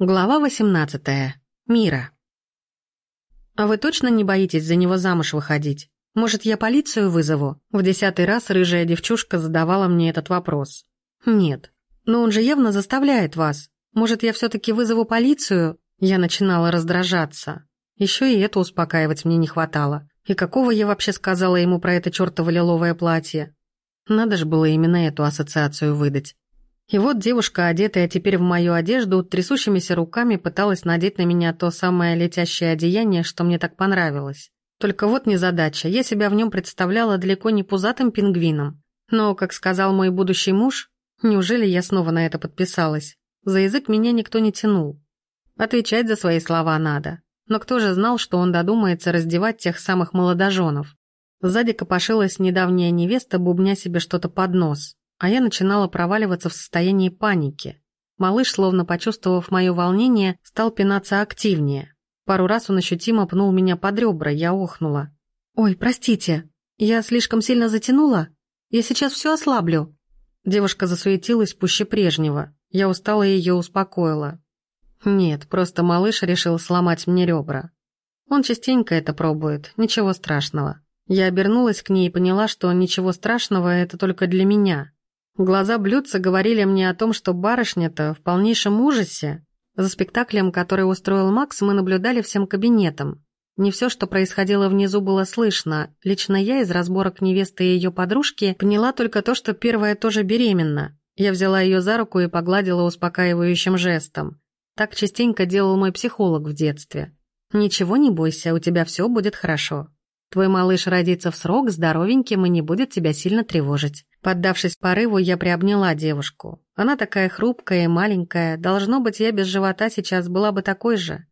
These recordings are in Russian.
Глава 18. Мира. «А вы точно не боитесь за него замуж выходить? Может, я полицию вызову?» В десятый раз рыжая девчушка задавала мне этот вопрос. «Нет. Но он же явно заставляет вас. Может, я все-таки вызову полицию?» Я начинала раздражаться. Еще и это успокаивать мне не хватало. И какого я вообще сказала ему про это чертово лиловое платье? Надо же было именно эту ассоциацию выдать. И вот девушка, одетая теперь в мою одежду, трясущимися руками пыталась надеть на меня то самое летящее одеяние, что мне так понравилось. Только вот незадача, я себя в нем представляла далеко не пузатым пингвином. Но, как сказал мой будущий муж, неужели я снова на это подписалась? За язык меня никто не тянул. Отвечать за свои слова надо. Но кто же знал, что он додумается раздевать тех самых молодоженов? Сзади копошилась недавняя невеста, бубня себе что-то под нос а я начинала проваливаться в состоянии паники. Малыш, словно почувствовав мое волнение, стал пинаться активнее. Пару раз он ощутимо пнул меня под ребра, я охнула. «Ой, простите, я слишком сильно затянула? Я сейчас все ослаблю». Девушка засуетилась пуще прежнего. Я устала ее успокоила. Нет, просто малыш решил сломать мне ребра. Он частенько это пробует, ничего страшного. Я обернулась к ней и поняла, что ничего страшного это только для меня. Глаза блюдца говорили мне о том, что барышня-то в полнейшем ужасе. За спектаклем, который устроил Макс, мы наблюдали всем кабинетом. Не все, что происходило внизу, было слышно. Лично я из разборок невесты и ее подружки поняла только то, что первая тоже беременна. Я взяла ее за руку и погладила успокаивающим жестом. Так частенько делал мой психолог в детстве. «Ничего не бойся, у тебя все будет хорошо. Твой малыш родится в срок, здоровеньким и не будет тебя сильно тревожить». Поддавшись порыву, я приобняла девушку. Она такая хрупкая и маленькая, должно быть, я без живота сейчас была бы такой же.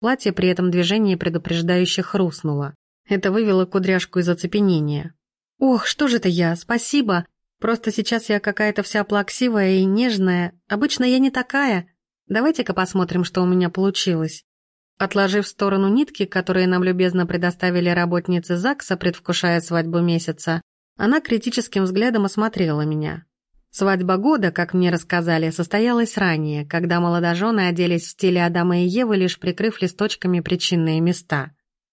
Платье при этом движении предупреждающе хрустнуло. Это вывело кудряшку из оцепенения. «Ох, что же это я, спасибо! Просто сейчас я какая-то вся плаксивая и нежная. Обычно я не такая. Давайте-ка посмотрим, что у меня получилось». Отложив в сторону нитки, которые нам любезно предоставили работницы ЗАГСа, предвкушая свадьбу месяца, она критическим взглядом осмотрела меня. Свадьба года, как мне рассказали, состоялась ранее, когда молодожены оделись в стиле Адама и Евы, лишь прикрыв листочками причинные места.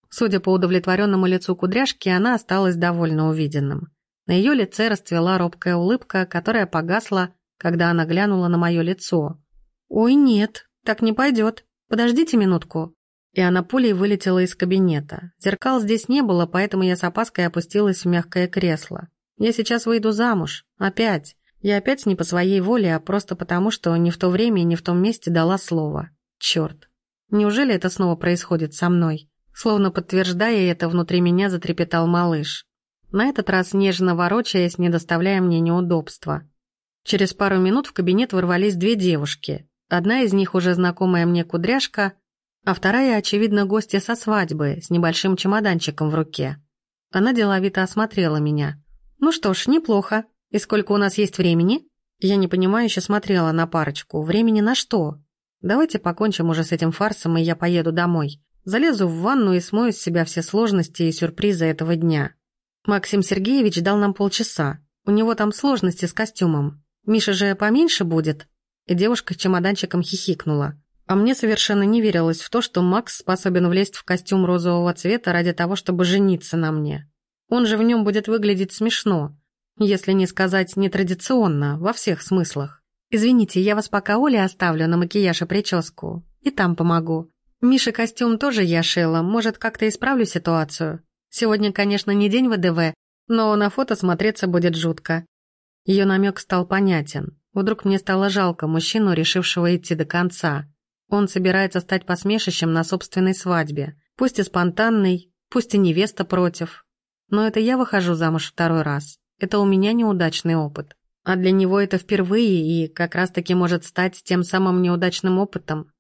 Судя по удовлетворенному лицу кудряшки, она осталась довольно увиденным. На ее лице расцвела робкая улыбка, которая погасла, когда она глянула на мое лицо. «Ой, нет, так не пойдет. Подождите минутку» и она пулей вылетела из кабинета. Зеркал здесь не было, поэтому я с опаской опустилась в мягкое кресло. Я сейчас выйду замуж. Опять. Я опять не по своей воле, а просто потому, что не в то время и не в том месте дала слово. Черт. Неужели это снова происходит со мной? Словно подтверждая это, внутри меня затрепетал малыш. На этот раз нежно ворочаясь, не доставляя мне неудобства. Через пару минут в кабинет ворвались две девушки. Одна из них уже знакомая мне кудряшка, а вторая, очевидно, гостья со свадьбы, с небольшим чемоданчиком в руке. Она деловито осмотрела меня. «Ну что ж, неплохо. И сколько у нас есть времени?» Я непонимающе смотрела на парочку. «Времени на что?» «Давайте покончим уже с этим фарсом, и я поеду домой. Залезу в ванну и смою с себя все сложности и сюрпризы этого дня». Максим Сергеевич дал нам полчаса. У него там сложности с костюмом. Миша же поменьше будет. И девушка с чемоданчиком хихикнула. А мне совершенно не верилось в то, что Макс способен влезть в костюм розового цвета ради того, чтобы жениться на мне. Он же в нем будет выглядеть смешно, если не сказать нетрадиционно, во всех смыслах. Извините, я вас пока Оле оставлю на макияж и прическу. И там помогу. Мише костюм тоже я шила, может, как-то исправлю ситуацию. Сегодня, конечно, не день ВДВ, но на фото смотреться будет жутко. Ее намек стал понятен. Вдруг мне стало жалко мужчину, решившего идти до конца. Он собирается стать посмешищем на собственной свадьбе. Пусть и спонтанный, пусть и невеста против. Но это я выхожу замуж второй раз. Это у меня неудачный опыт. А для него это впервые и как раз-таки может стать тем самым неудачным опытом.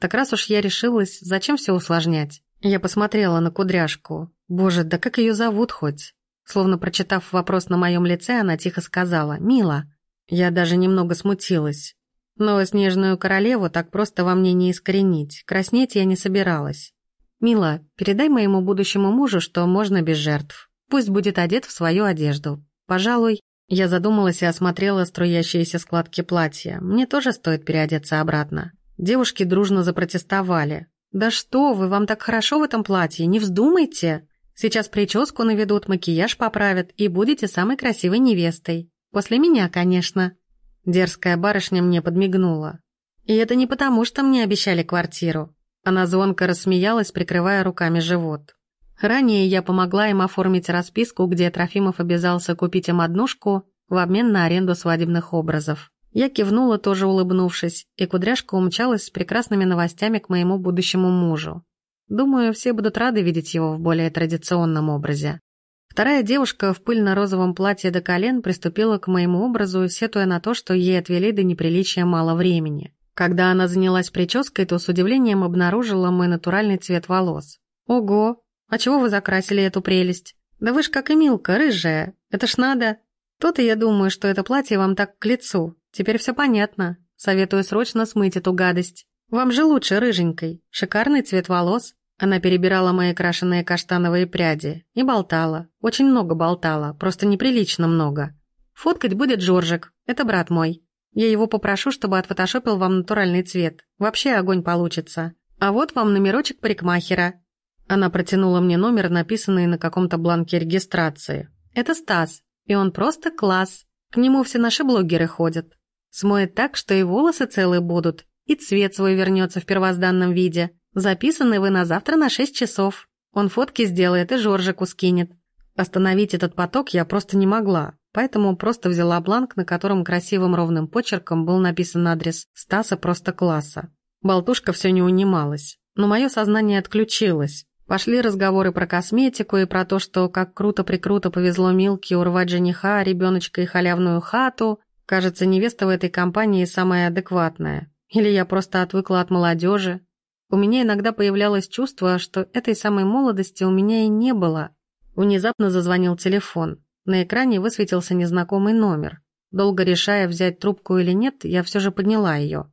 Так раз уж я решилась, зачем все усложнять? Я посмотрела на кудряшку. Боже, да как ее зовут хоть? Словно прочитав вопрос на моем лице, она тихо сказала «Мила». Я даже немного смутилась. Но снежную королеву так просто во мне не искоренить. Краснеть я не собиралась. «Мила, передай моему будущему мужу, что можно без жертв. Пусть будет одет в свою одежду. Пожалуй...» Я задумалась и осмотрела струящиеся складки платья. Мне тоже стоит переодеться обратно. Девушки дружно запротестовали. «Да что вы, вам так хорошо в этом платье, не вздумайте! Сейчас прическу наведут, макияж поправят, и будете самой красивой невестой. После меня, конечно». Дерзкая барышня мне подмигнула. И это не потому, что мне обещали квартиру. Она звонко рассмеялась, прикрывая руками живот. Ранее я помогла им оформить расписку, где Трофимов обязался купить им однушку в обмен на аренду свадебных образов. Я кивнула, тоже улыбнувшись, и кудряшка умчалась с прекрасными новостями к моему будущему мужу. Думаю, все будут рады видеть его в более традиционном образе. Вторая девушка в пыльно-розовом платье до колен приступила к моему образу, сетуя на то, что ей отвели до неприличия мало времени. Когда она занялась прической, то с удивлением обнаружила мой натуральный цвет волос. «Ого! А чего вы закрасили эту прелесть? Да вы ж как и Милка, рыжая. Это ж надо. То-то я думаю, что это платье вам так к лицу. Теперь все понятно. Советую срочно смыть эту гадость. Вам же лучше рыженькой. Шикарный цвет волос». Она перебирала мои крашеные каштановые пряди и болтала. Очень много болтала, просто неприлично много. «Фоткать будет Жоржик, это брат мой. Я его попрошу, чтобы отфотошопил вам натуральный цвет. Вообще огонь получится. А вот вам номерочек парикмахера». Она протянула мне номер, написанный на каком-то бланке регистрации. «Это Стас, и он просто класс. К нему все наши блогеры ходят. Смоет так, что и волосы целые будут, и цвет свой вернется в первозданном виде. Записаны вы на завтра на 6 часов. Он фотки сделает и Жоржику скинет. Остановить этот поток я просто не могла поэтому просто взяла бланк, на котором красивым ровным почерком был написан адрес Стаса просто класса. Болтушка все не унималась, но мое сознание отключилось. Пошли разговоры про косметику и про то, что как круто-прикруто повезло Милке урвать жениха, ребеночка и халявную хату. Кажется, невеста в этой компании самая адекватная. Или я просто отвыкла от молодежи. У меня иногда появлялось чувство, что этой самой молодости у меня и не было. Внезапно зазвонил телефон. На экране высветился незнакомый номер. Долго решая, взять трубку или нет, я все же подняла ее.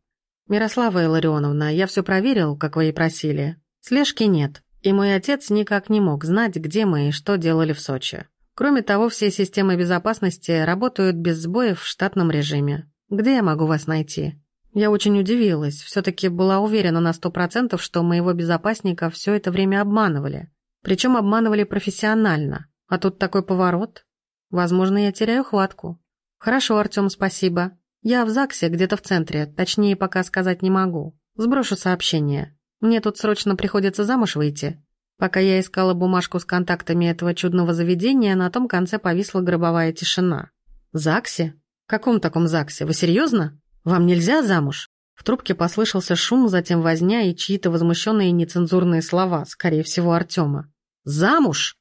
«Мирослава Илларионовна, я все проверил, как вы и просили. Слежки нет, и мой отец никак не мог знать, где мы и что делали в Сочи. Кроме того, все системы безопасности работают без сбоев в штатном режиме. Где я могу вас найти?» Я очень удивилась, все-таки была уверена на сто процентов, что моего безопасника все это время обманывали. Причем обманывали профессионально. А тут такой поворот. Возможно, я теряю хватку. Хорошо, Артем, спасибо. Я в ЗАГСе, где-то в центре, точнее пока сказать не могу. Сброшу сообщение. Мне тут срочно приходится замуж выйти. Пока я искала бумажку с контактами этого чудного заведения, на том конце повисла гробовая тишина. «ЗАГСе? В каком таком ЗАГСе? Вы серьезно? Вам нельзя замуж?» В трубке послышался шум, затем возня и чьи-то возмущенные нецензурные слова, скорее всего, Артема. «Замуж?»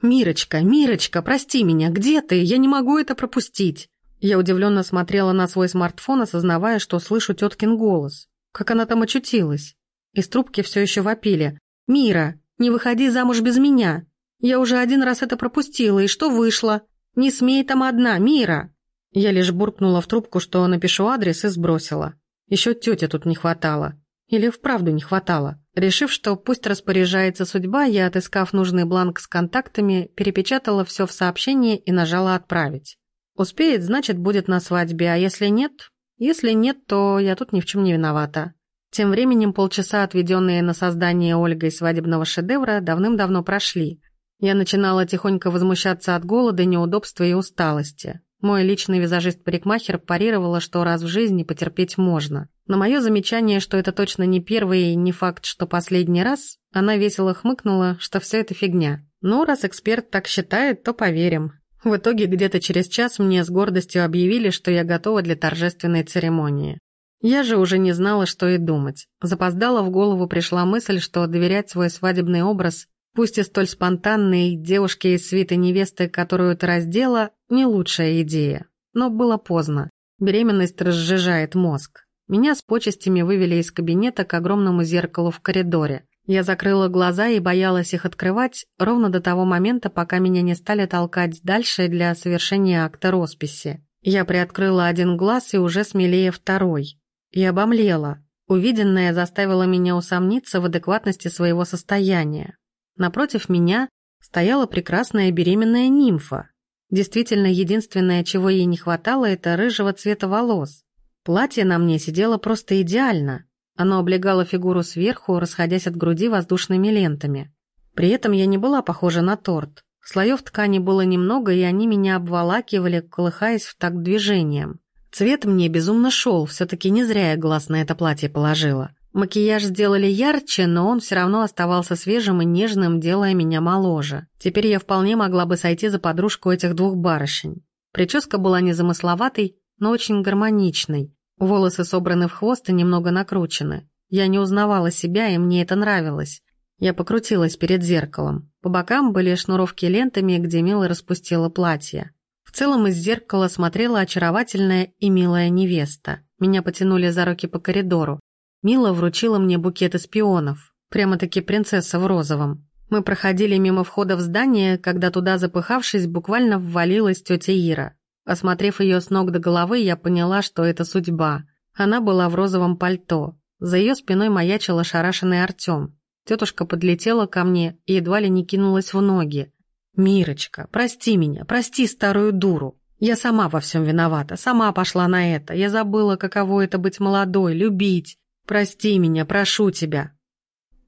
«Мирочка, Мирочка, прости меня, где ты? Я не могу это пропустить!» Я удивленно смотрела на свой смартфон, осознавая, что слышу теткин голос. Как она там очутилась? Из трубки все еще вопили. «Мира, не выходи замуж без меня! Я уже один раз это пропустила, и что вышло? Не смей там одна, Мира!» Я лишь буркнула в трубку, что напишу адрес и сбросила. Еще тети тут не хватало. Или вправду не хватало. Решив, что пусть распоряжается судьба, я, отыскав нужный бланк с контактами, перепечатала все в сообщение и нажала «Отправить». Успеет, значит, будет на свадьбе, а если нет? Если нет, то я тут ни в чем не виновата. Тем временем полчаса, отведенные на создание Ольгой свадебного шедевра, давным-давно прошли. Я начинала тихонько возмущаться от голода, неудобства и усталости. Мой личный визажист-парикмахер парировала, что раз в жизни потерпеть можно. На мое замечание, что это точно не первый и не факт, что последний раз, она весело хмыкнула, что все это фигня. Ну, раз эксперт так считает, то поверим. В итоге где-то через час мне с гордостью объявили, что я готова для торжественной церемонии. Я же уже не знала, что и думать. Запоздала в голову пришла мысль, что доверять свой свадебный образ Пусть и столь спонтанной девушке из свиты невесты, которую ты раздела, не лучшая идея. Но было поздно. Беременность разжижает мозг. Меня с почестями вывели из кабинета к огромному зеркалу в коридоре. Я закрыла глаза и боялась их открывать ровно до того момента, пока меня не стали толкать дальше для совершения акта росписи. Я приоткрыла один глаз и уже смелее второй. И обомлела. Увиденное заставило меня усомниться в адекватности своего состояния. Напротив меня стояла прекрасная беременная нимфа. Действительно, единственное, чего ей не хватало, это рыжего цвета волос. Платье на мне сидело просто идеально. Оно облегало фигуру сверху, расходясь от груди воздушными лентами. При этом я не была похожа на торт. Слоев ткани было немного, и они меня обволакивали, колыхаясь в такт движением. Цвет мне безумно шел, все-таки не зря я глаз на это платье положила. Макияж сделали ярче, но он все равно оставался свежим и нежным, делая меня моложе. Теперь я вполне могла бы сойти за подружку этих двух барышень. Прическа была незамысловатой, но очень гармоничной. Волосы собраны в хвост и немного накручены. Я не узнавала себя, и мне это нравилось. Я покрутилась перед зеркалом. По бокам были шнуровки лентами, где Мила распустила платье. В целом из зеркала смотрела очаровательная и милая невеста. Меня потянули за руки по коридору. Мила вручила мне букет из пионов. Прямо-таки принцесса в розовом. Мы проходили мимо входа в здание, когда туда, запыхавшись, буквально ввалилась тетя Ира. Осмотрев ее с ног до головы, я поняла, что это судьба. Она была в розовом пальто. За ее спиной маячил ошарашенный Артем. Тетушка подлетела ко мне и едва ли не кинулась в ноги. «Мирочка, прости меня, прости старую дуру. Я сама во всем виновата, сама пошла на это. Я забыла, каково это быть молодой, любить. Прости меня, прошу тебя».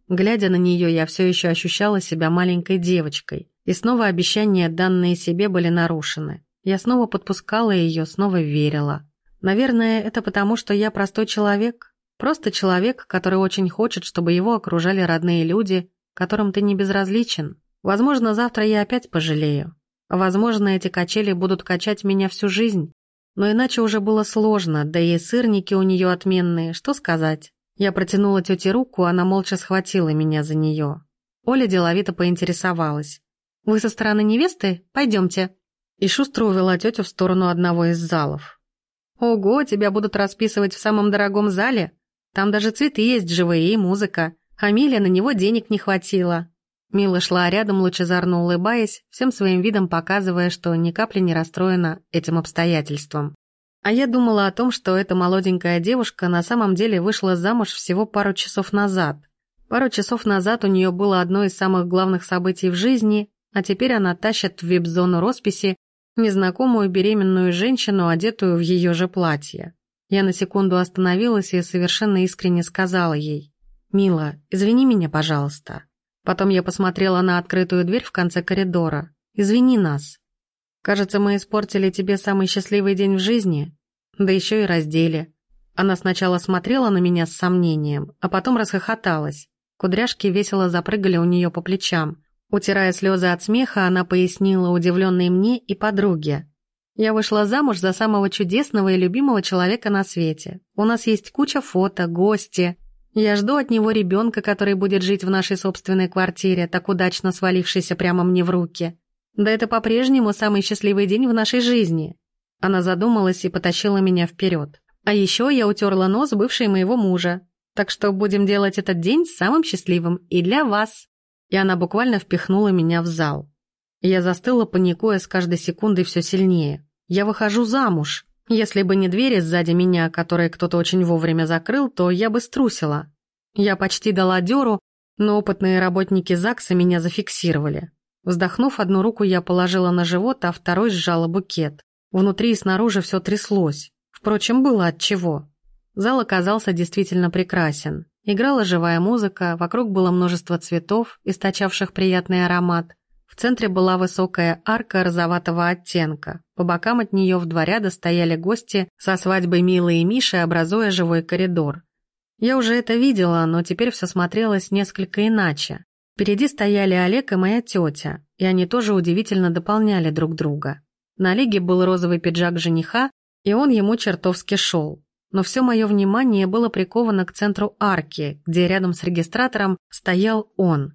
Глядя на нее, я все еще ощущала себя маленькой девочкой. И снова обещания, данные себе, были нарушены. Я снова подпускала ее, снова верила. Наверное, это потому, что я простой человек. Просто человек, который очень хочет, чтобы его окружали родные люди, которым ты не безразличен. Возможно, завтра я опять пожалею. Возможно, эти качели будут качать меня всю жизнь. Но иначе уже было сложно, да и сырники у нее отменные, что сказать. Я протянула тете руку, она молча схватила меня за нее. Оля деловито поинтересовалась. «Вы со стороны невесты? Пойдемте». И шустро увела тетю в сторону одного из залов. «Ого, тебя будут расписывать в самом дорогом зале? Там даже цветы есть живые и музыка. А Миле на него денег не хватило». Мила шла рядом, лучезарно улыбаясь, всем своим видом показывая, что ни капли не расстроена этим обстоятельством. А я думала о том, что эта молоденькая девушка на самом деле вышла замуж всего пару часов назад. Пару часов назад у нее было одно из самых главных событий в жизни, а теперь она тащит в вип-зону росписи незнакомую беременную женщину, одетую в ее же платье. Я на секунду остановилась и совершенно искренне сказала ей, «Мила, извини меня, пожалуйста. Потом я посмотрела на открытую дверь в конце коридора. «Извини нас. Кажется, мы испортили тебе самый счастливый день в жизни, да еще и раздели». Она сначала смотрела на меня с сомнением, а потом расхохоталась. Кудряшки весело запрыгали у нее по плечам. Утирая слезы от смеха, она пояснила удивленной мне и подруге. «Я вышла замуж за самого чудесного и любимого человека на свете. У нас есть куча фото, гости, я жду от него ребенка, который будет жить в нашей собственной квартире, так удачно свалившейся прямо мне в руки. Да это по-прежнему самый счастливый день в нашей жизни. Она задумалась и потащила меня вперед. А еще я утерла нос бывшей моего мужа. Так что будем делать этот день самым счастливым и для вас. И она буквально впихнула меня в зал. Я застыла, паникуя с каждой секундой все сильнее. Я выхожу замуж. Если бы не двери сзади меня, которые кто-то очень вовремя закрыл, то я бы струсила. Я почти дала дёру, но опытные работники ЗАГСа меня зафиксировали. Вздохнув, одну руку я положила на живот, а второй сжала букет. Внутри и снаружи все тряслось. Впрочем, было от чего. Зал оказался действительно прекрасен. Играла живая музыка, вокруг было множество цветов, источавших приятный аромат. В центре была высокая арка розоватого оттенка. По бокам от нее в два ряда стояли гости со свадьбой Милы и Миши, образуя живой коридор. Я уже это видела, но теперь все смотрелось несколько иначе. Впереди стояли Олег и моя тетя, и они тоже удивительно дополняли друг друга. На Олеге был розовый пиджак жениха, и он ему чертовски шел. Но все мое внимание было приковано к центру арки, где рядом с регистратором стоял он.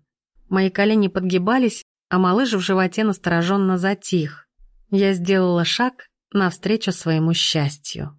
Мои колени подгибались, а малыш в животе настороженно затих. Я сделала шаг навстречу своему счастью.